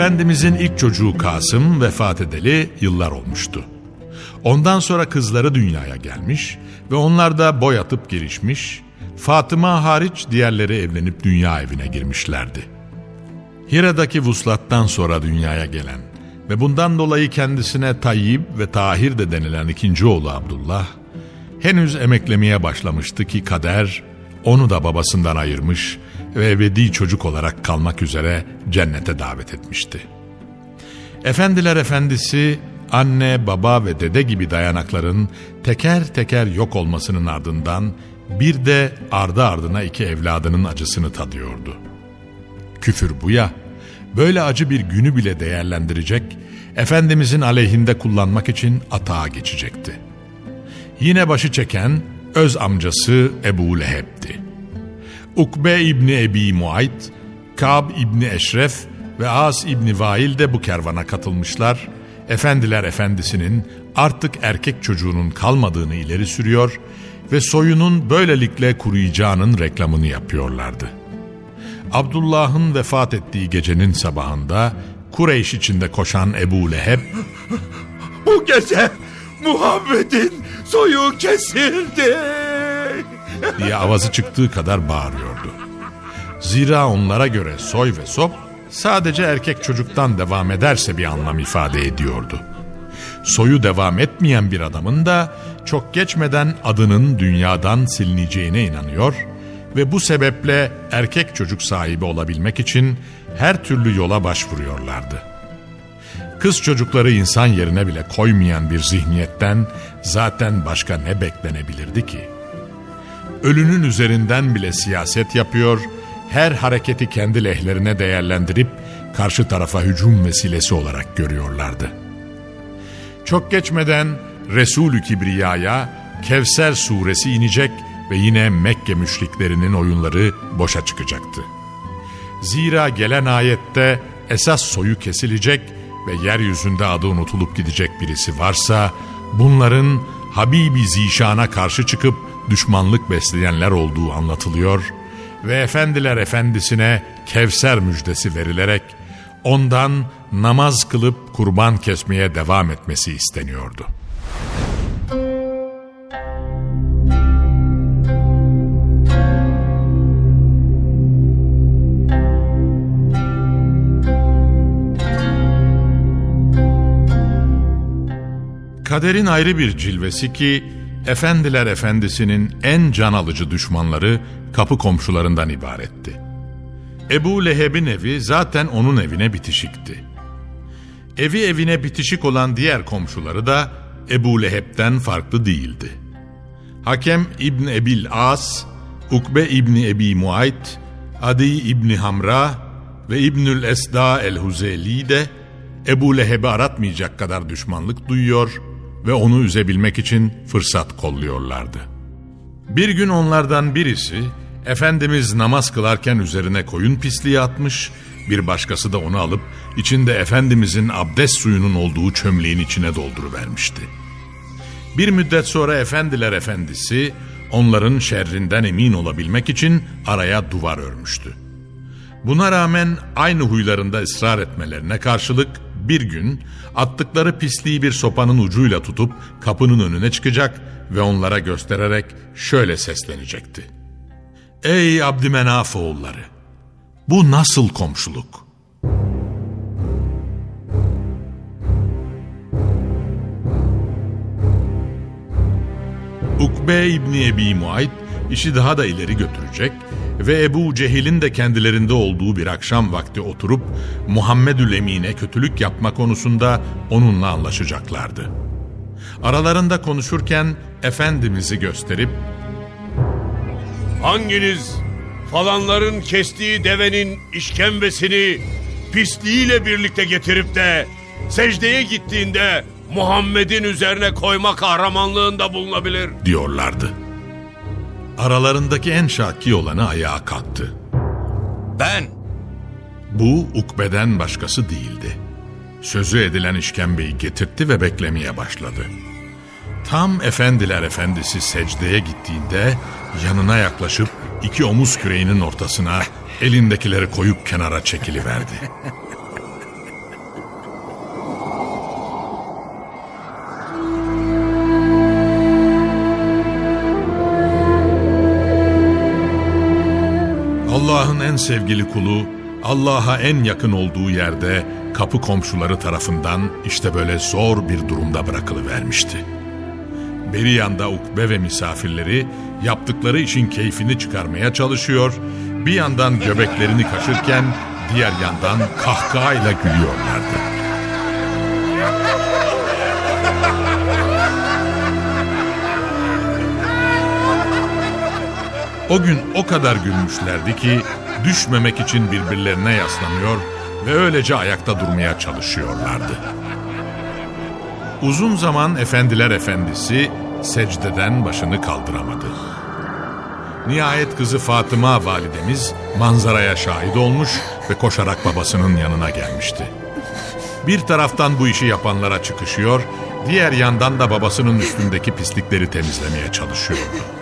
Efendimizin ilk çocuğu Kasım vefat edeli yıllar olmuştu. Ondan sonra kızları dünyaya gelmiş ve onlar da boy atıp gelişmiş, Fatıma hariç diğerleri evlenip dünya evine girmişlerdi. Hira'daki vuslattan sonra dünyaya gelen ve bundan dolayı kendisine Tayyip ve Tahir de denilen ikinci oğlu Abdullah, henüz emeklemeye başlamıştı ki kader onu da babasından ayırmış ve ebedi çocuk olarak kalmak üzere cennete davet etmişti. Efendiler efendisi anne, baba ve dede gibi dayanakların teker teker yok olmasının ardından bir de ardı ardına iki evladının acısını tadıyordu. Küfür bu ya, böyle acı bir günü bile değerlendirecek, Efendimizin aleyhinde kullanmak için atağa geçecekti. Yine başı çeken öz amcası Ebu Leheb'ti. Ukbe İbni Ebi Muayt, Kab İbni Eşref ve As İbni Vail de bu kervana katılmışlar. Efendiler efendisinin artık erkek çocuğunun kalmadığını ileri sürüyor ve soyunun böylelikle kuruyacağının reklamını yapıyorlardı. Abdullah'ın vefat ettiği gecenin sabahında Kureyş içinde koşan Ebu Leheb Bu gece Muhammed'in soyu kesildi. Diye avazı çıktığı kadar bağırıyordu. Zira onlara göre soy ve sop sadece erkek çocuktan devam ederse bir anlam ifade ediyordu. Soyu devam etmeyen bir adamın da çok geçmeden adının dünyadan silineceğine inanıyor ve bu sebeple erkek çocuk sahibi olabilmek için her türlü yola başvuruyorlardı. Kız çocukları insan yerine bile koymayan bir zihniyetten zaten başka ne beklenebilirdi ki? Ölünün üzerinden bile siyaset yapıyor, her hareketi kendi lehlerine değerlendirip karşı tarafa hücum vesilesi olarak görüyorlardı. Çok geçmeden Resulü Kibriya'ya Kevser suresi inecek ve yine Mekke müşriklerinin oyunları boşa çıkacaktı. Zira gelen ayette esas soyu kesilecek ve yeryüzünde adı unutulup gidecek birisi varsa bunların Habibi Zişan'a karşı çıkıp düşmanlık besleyenler olduğu anlatılıyor ve efendiler efendisine Kevser müjdesi verilerek ondan namaz kılıp kurban kesmeye devam etmesi isteniyordu. Kaderin ayrı bir cilvesi ki Efendiler Efendisi'nin en can alıcı düşmanları kapı komşularından ibaretti. Ebu Leheb'in evi zaten onun evine bitişikti. Evi evine bitişik olan diğer komşuları da Ebu Leheb'den farklı değildi. Hakem İbn Ebil As, Ukbe İbni Ebi Muayt, Adi İbni Hamra ve İbnül Esda el-Huzeli de Ebu Leheb'i aratmayacak kadar düşmanlık duyuyor ve onu üzebilmek için fırsat kolluyorlardı. Bir gün onlardan birisi Efendimiz namaz kılarken üzerine koyun pisliği atmış, bir başkası da onu alıp içinde Efendimizin abdest suyunun olduğu çömleğin içine dolduruvermişti. Bir müddet sonra Efendiler Efendisi onların şerrinden emin olabilmek için araya duvar örmüştü. Buna rağmen aynı huylarında ısrar etmelerine karşılık bir gün attıkları pisliği bir sopanın ucuyla tutup kapının önüne çıkacak ve onlara göstererek şöyle seslenecekti. Ey Abdümenaf oğulları! Bu nasıl komşuluk? Ukbe İbni Ebi Muayt işi daha da ileri götürecek ve Ebu Cehil'in de kendilerinde olduğu bir akşam vakti oturup Muhammedül Emin'e kötülük yapma konusunda onunla anlaşacaklardı. Aralarında konuşurken Efendimiz'i gösterip Hanginiz falanların kestiği devenin işkembesini pisliğiyle birlikte getirip de secdeye gittiğinde Muhammed'in üzerine koyma kahramanlığında bulunabilir. diyorlardı. Aralarındaki en şaki olanı ayağa kalktı. Ben Bu Ukbe'den başkası değildi. Sözü edilen işkembeyi getirtti ve beklemeye başladı. Tam efendiler efendisi secdeye gittiğinde yanına yaklaşıp iki omuz küreğinin ortasına elindekileri koyup kenara çekiliverdi. Allah'ın en sevgili kulu, Allah'a en yakın olduğu yerde kapı komşuları tarafından işte böyle zor bir durumda bırakılıvermişti. Beri yanda ukbe ve misafirleri yaptıkları işin keyfini çıkarmaya çalışıyor, bir yandan göbeklerini kaşırken diğer yandan kahkahayla gülüyorlardı. O gün o kadar gülmüşlerdi ki düşmemek için birbirlerine yaslanıyor ve öylece ayakta durmaya çalışıyorlardı. Uzun zaman efendiler efendisi secdeden başını kaldıramadı. Nihayet kızı Fatıma validemiz manzaraya şahit olmuş ve koşarak babasının yanına gelmişti. Bir taraftan bu işi yapanlara çıkışıyor, diğer yandan da babasının üstündeki pislikleri temizlemeye çalışıyordu.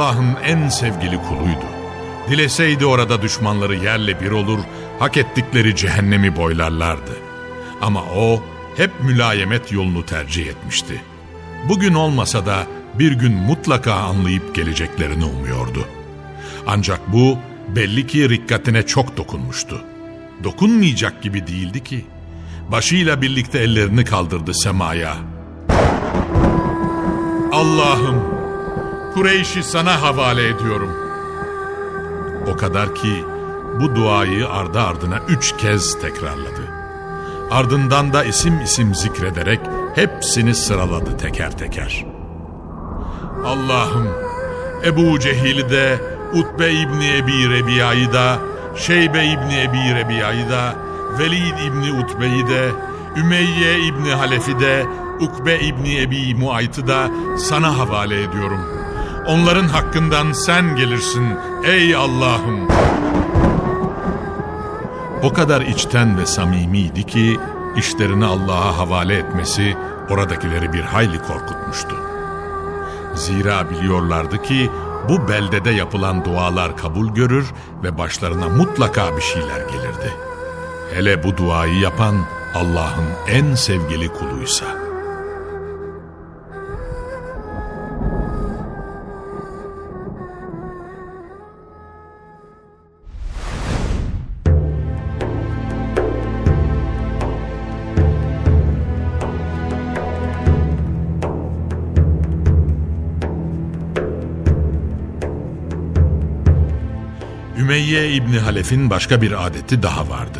Allah'ın en sevgili kuluydu. Dileseydi orada düşmanları yerle bir olur, hak ettikleri cehennemi boylarlardı. Ama o hep mülayemet yolunu tercih etmişti. Bugün olmasa da bir gün mutlaka anlayıp geleceklerini umuyordu. Ancak bu belli ki rikkatine çok dokunmuştu. Dokunmayacak gibi değildi ki. Başıyla birlikte ellerini kaldırdı semaya. Allah'ım Kureyş'i sana havale ediyorum. O kadar ki bu duayı ardı ardına üç kez tekrarladı. Ardından da isim isim zikrederek hepsini sıraladı teker teker. Allah'ım Ebu Cehil'i de, Utbe İbni Ebi Rebiya'yı da, Şeybe İbni Ebi Rebiya'yı da, Velid İbni Utbe'yi de, Ümeyye İbni Halef'i de, Ukbe İbni Ebi Muayt'ı da sana havale ediyorum. Onların hakkından sen gelirsin ey Allah'ım. O kadar içten ve samimiydi ki işlerini Allah'a havale etmesi oradakileri bir hayli korkutmuştu. Zira biliyorlardı ki bu beldede yapılan dualar kabul görür ve başlarına mutlaka bir şeyler gelirdi. Hele bu duayı yapan Allah'ın en sevgili kuluysa. Ümeyye İbni Halef'in başka bir adeti daha vardı.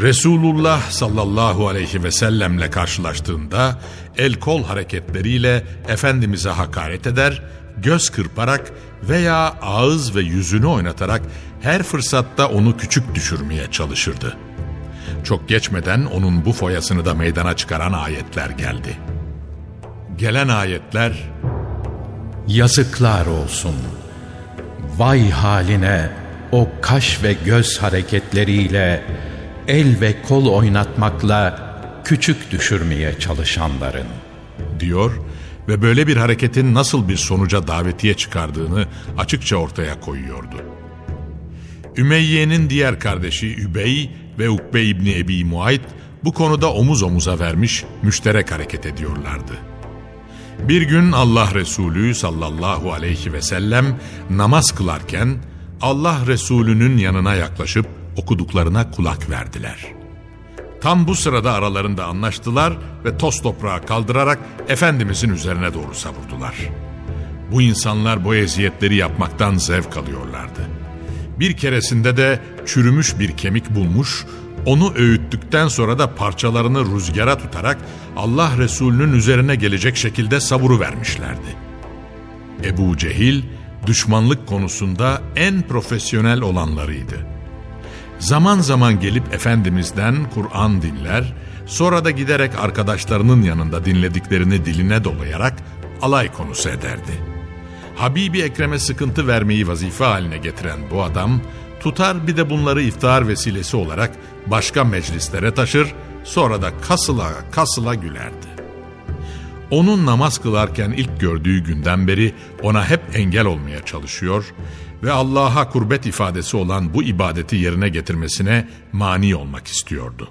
Resulullah sallallahu aleyhi ve sellemle karşılaştığında el kol hareketleriyle Efendimiz'e hakaret eder, göz kırparak veya ağız ve yüzünü oynatarak her fırsatta onu küçük düşürmeye çalışırdı. çok geçmeden onun bu foyasını da meydana çıkaran ayetler geldi. Gelen ayetler Yazıklar olsun. Vay haline o kaş ve göz hareketleriyle el ve kol oynatmakla küçük düşürmeye çalışanların diyor ve böyle bir hareketin nasıl bir sonuca davetiye çıkardığını açıkça ortaya koyuyordu. Ümeyye'nin diğer kardeşi Übey ve Ukbe İbni Ebi Muayt bu konuda omuz omuza vermiş müşterek hareket ediyorlardı. Bir gün Allah Resulü sallallahu aleyhi ve sellem namaz kılarken Allah Resulü'nün yanına yaklaşıp okuduklarına kulak verdiler.'' Tam bu sırada aralarında anlaştılar ve toz toprağı kaldırarak Efendimizin üzerine doğru savurdular. Bu insanlar bu eziyetleri yapmaktan zevk alıyorlardı. Bir keresinde de çürümüş bir kemik bulmuş, onu öğüttükten sonra da parçalarını rüzgara tutarak Allah Resulü'nün üzerine gelecek şekilde savuru vermişlerdi. Ebu Cehil, düşmanlık konusunda en profesyonel olanlarıydı. Zaman zaman gelip Efendimiz'den Kur'an dinler, sonra da giderek arkadaşlarının yanında dinlediklerini diline dolayarak alay konusu ederdi. Habibi Ekrem'e sıkıntı vermeyi vazife haline getiren bu adam, tutar bir de bunları iftar vesilesi olarak başka meclislere taşır, sonra da kasıla kasıla gülerdi. Onun namaz kılarken ilk gördüğü günden beri ona hep engel olmaya çalışıyor ve Allah'a kurbet ifadesi olan bu ibadeti yerine getirmesine mani olmak istiyordu.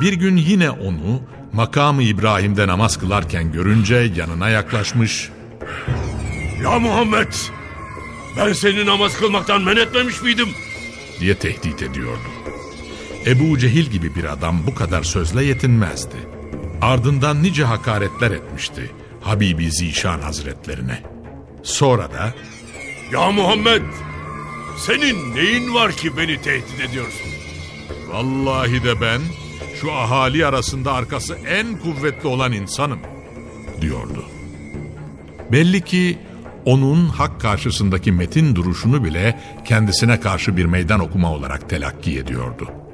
Bir gün yine onu makamı İbrahim'de namaz kılarken görünce yanına yaklaşmış. Ya Muhammed! Ben seni namaz kılmaktan men etmemiş miydim? diye tehdit ediyordu. Ebu Cehil gibi bir adam bu kadar sözle yetinmezdi. Ardından nice hakaretler etmişti Habibi Zişan Hazretlerine. Sonra da Ya Muhammed senin neyin var ki beni tehdit ediyorsun? Vallahi de ben şu ahali arasında arkası en kuvvetli olan insanım diyordu. Belli ki onun hak karşısındaki metin duruşunu bile kendisine karşı bir meydan okuma olarak telakki ediyordu.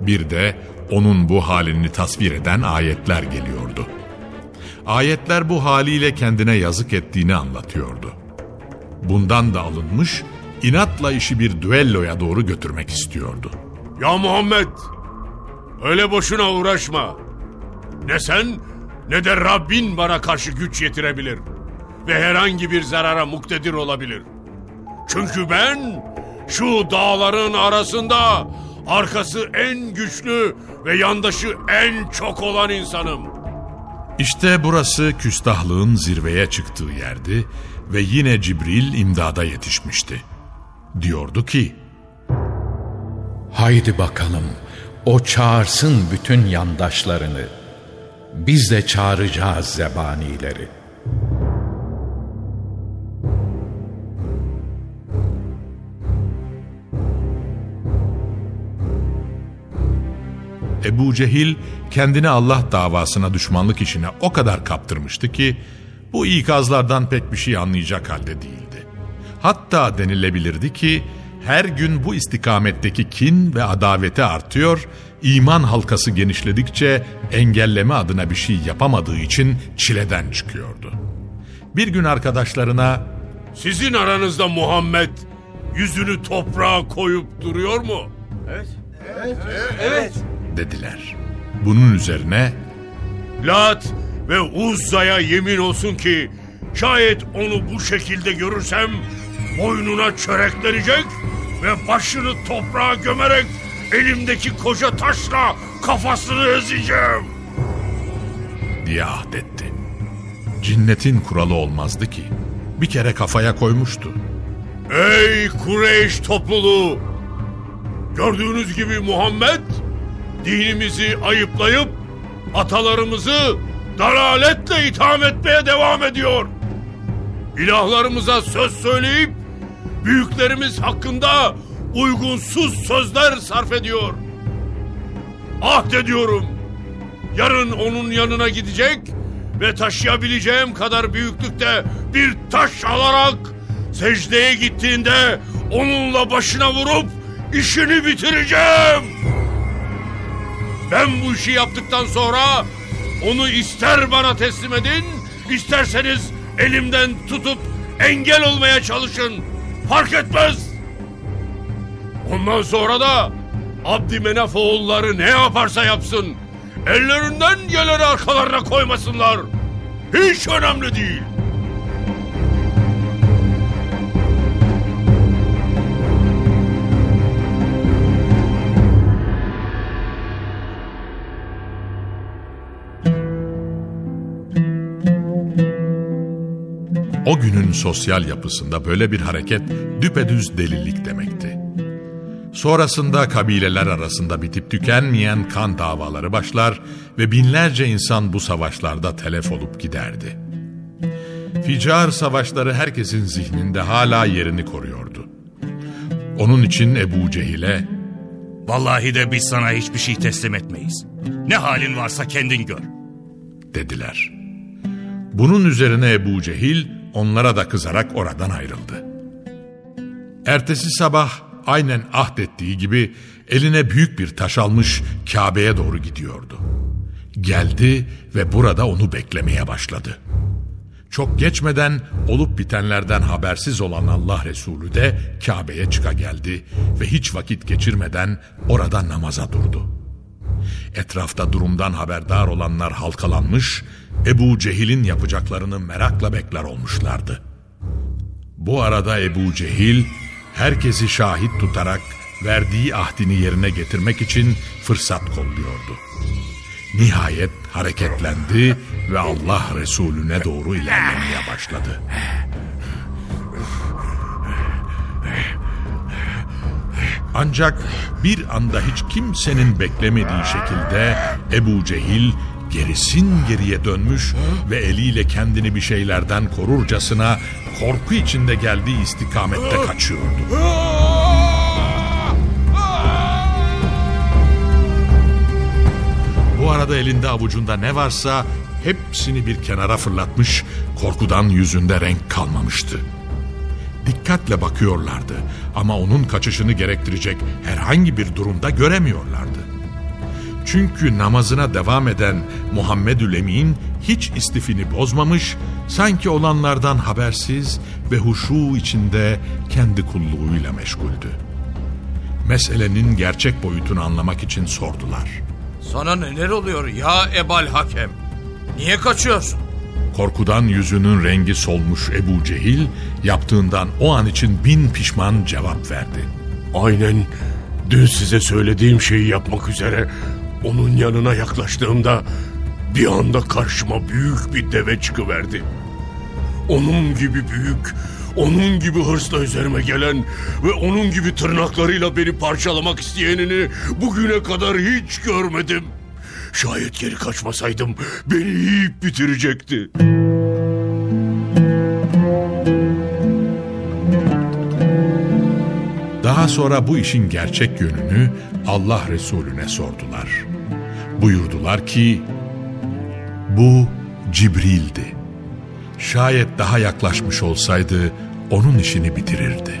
Bir de onun bu halini tasvir eden ayetler geliyordu. Ayetler bu haliyle kendine yazık ettiğini anlatıyordu. Bundan da alınmış, inatla işi bir düelloya doğru götürmek istiyordu. Ya Muhammed, öyle boşuna uğraşma. Ne sen ne de Rabbin bana karşı güç yetirebilir ve herhangi bir zarara muktedir olabilir. Çünkü ben şu dağların arasında arkası en güçlü ve yandaşı en çok olan insanım. İşte burası küstahlığın zirveye çıktığı yerdi ve yine Cibril imdada yetişmişti. Diyordu ki, Haydi bakalım o çağırsın bütün yandaşlarını. Biz de çağıracağız zebanileri.'' Ebu Cehil kendini Allah davasına düşmanlık işine o kadar kaptırmıştı ki bu ikazlardan pek bir şey anlayacak halde değildi. Hatta denilebilirdi ki her gün bu istikametteki kin ve adaveti artıyor, iman halkası genişledikçe engelleme adına bir şey yapamadığı için çileden çıkıyordu. Bir gün arkadaşlarına Sizin aranızda Muhammed yüzünü toprağa koyup duruyor mu? Evet. Evet. Evet dediler. Bunun üzerine Lat ve Uzza'ya yemin olsun ki şayet onu bu şekilde görürsem boynuna çöreklenecek ve başını toprağa gömerek elimdeki koca taşla kafasını ezeceğim. diye ahdetti. Cinnetin kuralı olmazdı ki. Bir kere kafaya koymuştu. Ey Kureyş topluluğu! Gördüğünüz gibi Muhammed dinimizi ayıplayıp atalarımızı dalaletle itham etmeye devam ediyor. İlahlarımıza söz söyleyip büyüklerimiz hakkında uygunsuz sözler sarf ediyor. Ahd ediyorum. Yarın onun yanına gidecek ve taşıyabileceğim kadar büyüklükte bir taş alarak secdeye gittiğinde onunla başına vurup işini bitireceğim. Ben bu işi yaptıktan sonra onu ister bana teslim edin, isterseniz elimden tutup engel olmaya çalışın. Fark etmez. Ondan sonra da Abdümenaf oğulları ne yaparsa yapsın. Ellerinden geleni arkalarına koymasınlar. Hiç önemli değil. O günün sosyal yapısında böyle bir hareket düpedüz delilik demekti. Sonrasında kabileler arasında bitip tükenmeyen kan davaları başlar ve binlerce insan bu savaşlarda telef olup giderdi. Ficar savaşları herkesin zihninde hala yerini koruyordu. Onun için Ebu Cehil'e Vallahi de biz sana hiçbir şey teslim etmeyiz. Ne halin varsa kendin gör. dediler. Bunun üzerine Ebu Cehil onlara da kızarak oradan ayrıldı. Ertesi sabah aynen ahdettiği gibi eline büyük bir taş almış Kabe'ye doğru gidiyordu. Geldi ve burada onu beklemeye başladı. Çok geçmeden olup bitenlerden habersiz olan Allah Resulü de Kabe'ye çıka geldi ve hiç vakit geçirmeden orada namaza durdu. Etrafta durumdan haberdar olanlar halkalanmış, Ebu Cehil'in yapacaklarını merakla bekler olmuşlardı. Bu arada Ebu Cehil herkesi şahit tutarak verdiği ahdini yerine getirmek için fırsat kolluyordu. Nihayet hareketlendi ve Allah Resulüne doğru ilerlemeye başladı. Ancak bir anda hiç kimsenin beklemediği şekilde Ebu Cehil gerisin geriye dönmüş ve eliyle kendini bir şeylerden korurcasına korku içinde geldiği istikamette kaçıyordu. Bu arada elinde avucunda ne varsa hepsini bir kenara fırlatmış, korkudan yüzünde renk kalmamıştı. Dikkatle bakıyorlardı ama onun kaçışını gerektirecek herhangi bir durumda göremiyorlardı. Çünkü namazına devam eden Muhammedül Emin hiç istifini bozmamış, sanki olanlardan habersiz ve huşu içinde kendi kulluğuyla meşguldü. Meselenin gerçek boyutunu anlamak için sordular. Sana neler oluyor ya Ebal Hakem? Niye kaçıyorsun? Korkudan yüzünün rengi solmuş Ebu Cehil yaptığından o an için bin pişman cevap verdi. Aynen dün size söylediğim şeyi yapmak üzere onun yanına yaklaştığımda bir anda karşıma büyük bir deve çıkıverdi. Onun gibi büyük, onun gibi hırsla üzerime gelen ve onun gibi tırnaklarıyla beni parçalamak isteyenini bugüne kadar hiç görmedim. Şayet geri kaçmasaydım beni yiyip bitirecekti. Daha sonra bu işin gerçek yönünü Allah Resulüne sordular. Buyurdular ki, bu Cibril'di. Şayet daha yaklaşmış olsaydı onun işini bitirirdi.